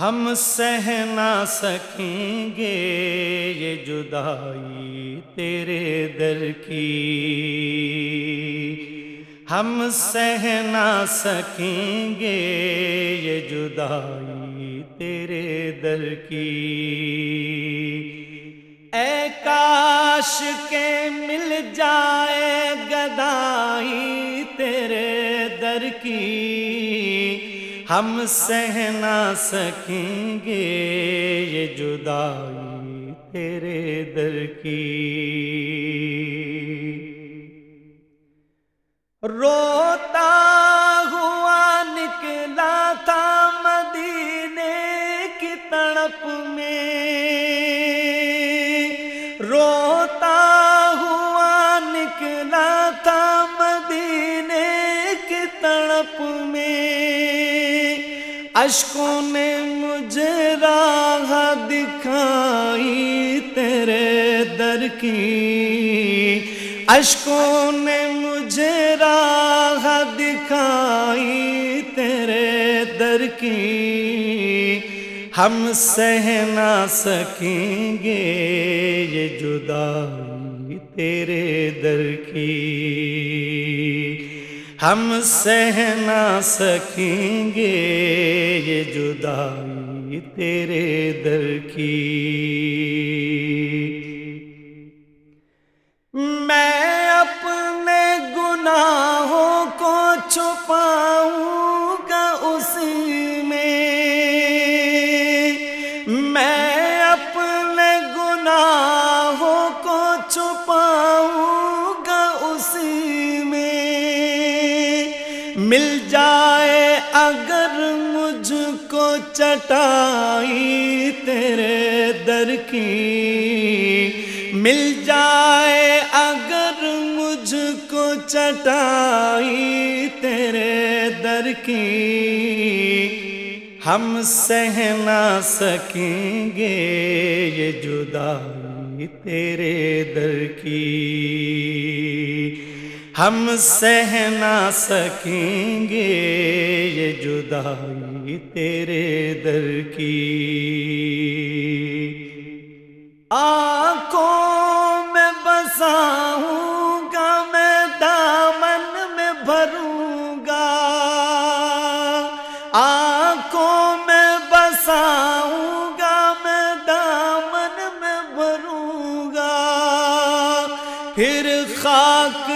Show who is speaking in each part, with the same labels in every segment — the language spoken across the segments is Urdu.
Speaker 1: ہم سہ نہ سکیں گے یہ جدائی تیرے در کی۔ ہم سہ نہ سکیں گے یہ جدائی تیرے در کی۔ اے کاش کے مل جائے گدائی تیرے در کی۔ ہم سہ نہ سکیں گے، یہ جدائی تیرے در کی۔ روتا ہوا، نکلا تھا مدینے کی تڑپ میں۔ روتا ہوا، نکلا تھا مدینے کی تڑپ میں۔ اشکوں نے مجھے راہ دکھائی تیرے در کی۔ اشکوں نے مجھے راہ دکھائی تیرے در کی۔ ہم سہ نہ سکیں گے یہ جدائی تیرے در کی۔ ہم سہ نہ سکیں گے یہ جدائی تیرے در کی۔ مل جائے اگر مجھ کو چٹائی تیرے در کی۔ مل جائے اگر مجھ کو چٹائی تیرے در کی۔ ہم سہ نہ سکیں گے یہ جدائی تیرے در کی۔ ہم سہ نہ سکیں گے، یہ جدائی تیرے در کی۔ آنکھوں میں بساؤں گا میں، دامن میں بھروں پھر خاک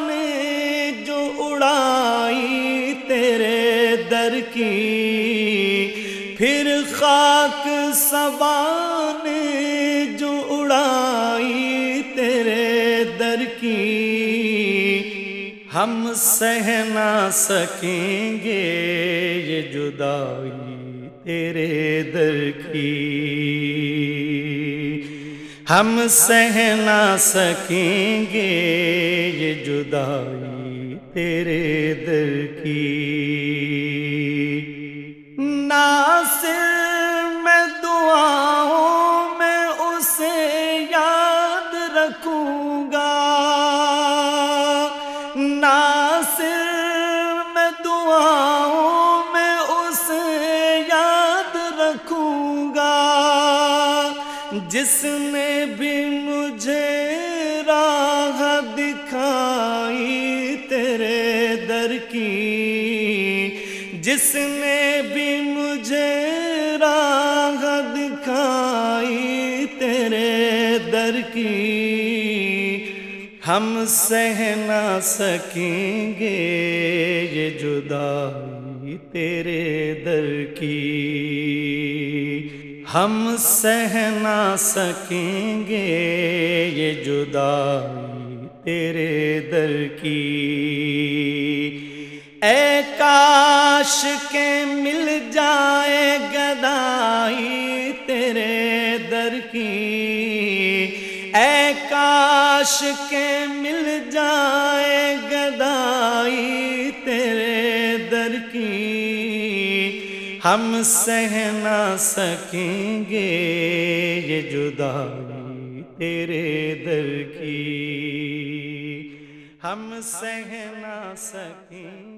Speaker 1: نے جو اڑائی تیرے در کی، پھر خاک نے جو اڑائی تیرے در کی۔ ہم سہ نہ سکیں گے یہ جدائی تیرے در کی۔ ہم سہ نہ سکیں گے، یہ جدائی تیرے در کی۔ ناصر میں دعاؤں میں اسے یاد رکھوں گا ناصر میں دعاؤں میں اسے یاد رکھوں جس نے بھی مجھے راہ دکھائی تیرے در کی، جس نے بھی مجھے راہ دکھائی تیرے در کی، ہم سہ نہ سکیں گے یہ جدائی تیرے در کی۔ ہم سہ نہ سکیں گے یہ جدائی تیرے در کی۔ اے کاش کے مل جائے گدائی تیرے در کی۔ اے کاش کے مل جائے گدائی ہم سہ نہ سکیں گے یہ جدائی تیرے در کی۔ ہم سہ نہ سکیں